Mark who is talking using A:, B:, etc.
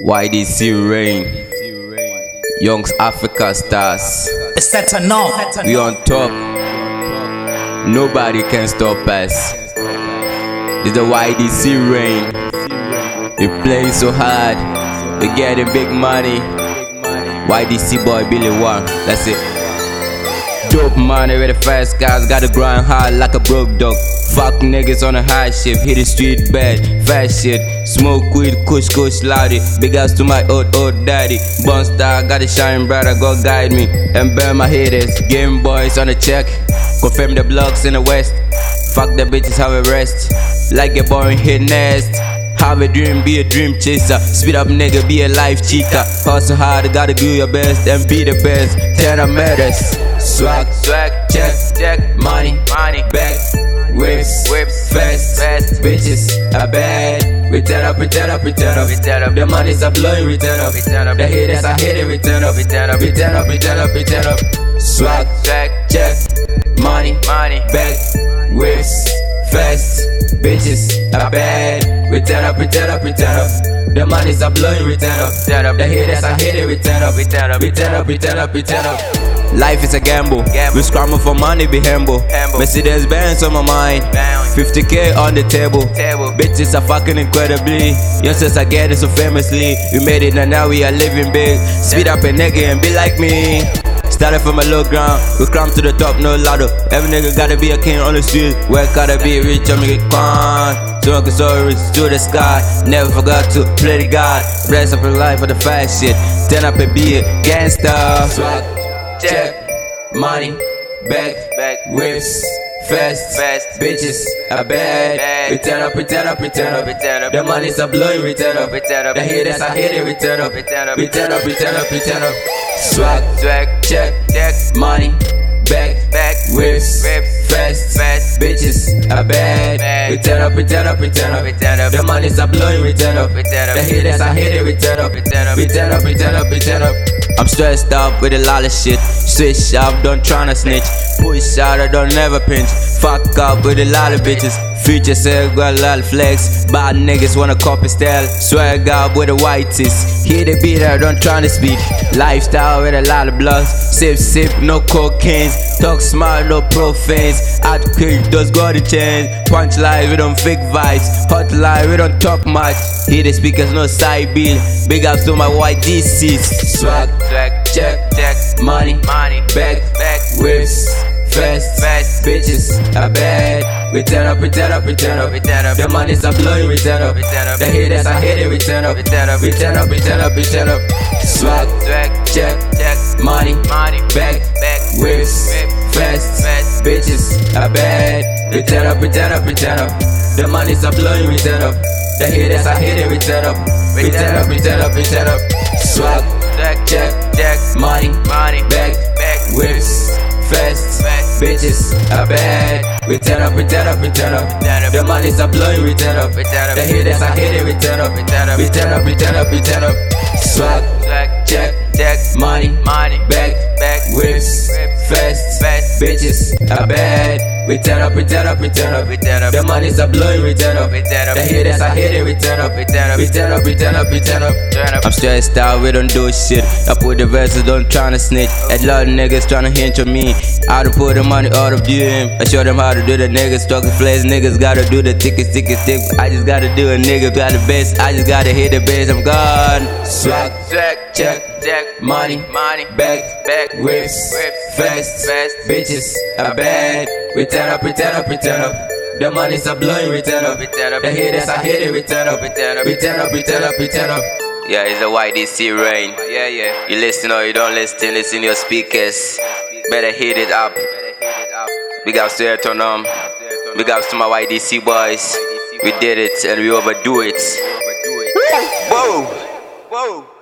A: YDC Rain, Young's Africa Stars.
B: It's set to know.
A: We on top. Nobody can stop us. It's the YDC Rain. We playing so hard. We getting big money. YDC boy Billy Wang. That's it. Dope money with the fast guys. Gotta grind hard like a broke dog. Fuck niggas on a high shift. Hit the street bad. Fast shit. Smoke weed, kush kush loudy. Big ass to my old old daddy. Bun star, gotta shine brighter, go guide me. And burn my haters. Game boys on the check. Confirm the blocks in the west. Fuck the bitches, have a rest. Like a boring hit nest. Have a dream, be a dream chaser. Speed up, nigga, be a life cheater. Hustle hard, gotta do your best and be the best. Ten matters. Swag, swag, check, check, money, money, back, whips, whips, fast, fast, bitches, a bad. We turn up, we turn up, we turn up. The money's a blowing, we turn up. The haters are hitting, we turn up, we turn up, we turn up, we turn up, we turn up. Swag, swag, check, money, money, back, whips, fast, bitches, a bad. We turn up, we turn up, we turn up. The money's a blowing, we turn up. The haters are hitting, we turn up, we turn up, we turn up, we turn up, we turn up. Life is a gamble. We scramble for money, be humble. Mercedes Benz on my mind. 50k on the table. Bitches are fucking incredibly. Youngsters are getting so famously. We made it and now we are living big. Speed up a nigga and be like me. Started from a low ground, we climb to the top, no ladder. Every nigga gotta be a king on the street. Work gotta be rich, I'm get con. So I can so rich to the sky. Never forgot to play the God. Bless up in life for the fast shit. Turn up and be a gangster. Swag, check, money, back, back, whips. Fast, fast, bitches, a bad. We turn up, we turn up, we turn up, we turn up. The money's a blowing, we turn up, we turn up. The haters are hitting, we turn up, we turn up, we turn up, we turn up, we turn up. Swag, swag, check, check, money, back, back, whips, whips, fast, fast, a bad. We turn up, we turn up, we turn up, we turn up. The money's a blowing, we turn up, we turn up. The haters we turn up, we turn up, we turn up, we turn up, we turn up. I'm stressed out with a lot of shit. Switch up, don't tryna snitch. Push out, I don't never pinch. Fuck up with a lot of bitches. Future a lot of flex. Bad niggas wanna copy style. Swag up with the whiteys. Hit the beat, I don't tryna speak. Lifestyle with a lot of bloods. Sip, sip, no cocaine. Talk smart, no profanes. Out quick, those got the change. Punch live, we don't fake vibes. Hot live, we don't talk much. Hit the speakers, no side bill. Big ups to my YDCs. Swag, swag, check, check. Money, money, back, back, whips. Fast, fast, bitches, a bad. We turn up, we turn up, we turn up, we turn up. The money's a blowing, we turn up, we turn up. The haters are hitting, we turn up, we turn up, we turn up, we turn up, we turn up. Swag, swag, check, check. Money, money, back, back, whips, fast, fast, bitches, a bad. We turn up, we turn up, we turn up. The money's a blowing, we turn up. The haters are we turn up, we turn up, we turn up, we turn up. Swag, check, bitches, a bad. We turn up, we turn up, we turn up. The money's a blowing, we turn up. The haters are hitting, we turn up. We turn up, we turn up, we turn up, we turn up. Swag, check, check, money, money, back, back, whips, fast, fast, bitches, a bad. We turn up, we turn up, we turn up. The money's a blowing, we turn up. The haters are hitting, we turn up. We turn up, we turn up, we turn up, we turn up. I'm stressed out, we don't do shit. I put the verses, don't tryna snitch. A lot of niggas tryna hinge on me. I don't put the money out of you. I show them how to do the niggas. Talking flares, niggas gotta do the tickets, tickets, tick. I just gotta do a nigga, got the best. I just gotta hit the best, I'm gone. Swag, swag, check, check, money, money, back, back, whips, whips, fast, fast, bitches, a bad. We turn up, we turn up, we turn up. The money's a blowing, we turn up, we turn up. The haters are hitting, we turn up, we turn up, we turn up, we turn up, we turn up. Yeah, it's the YDC rain. Yeah, yeah. You listen or you don't listen, listen your speakers. Better hit it up. Big ups to Ayrton, um. Big ups to my YDC boys. We did it and we overdo it. Whoa! Whoa!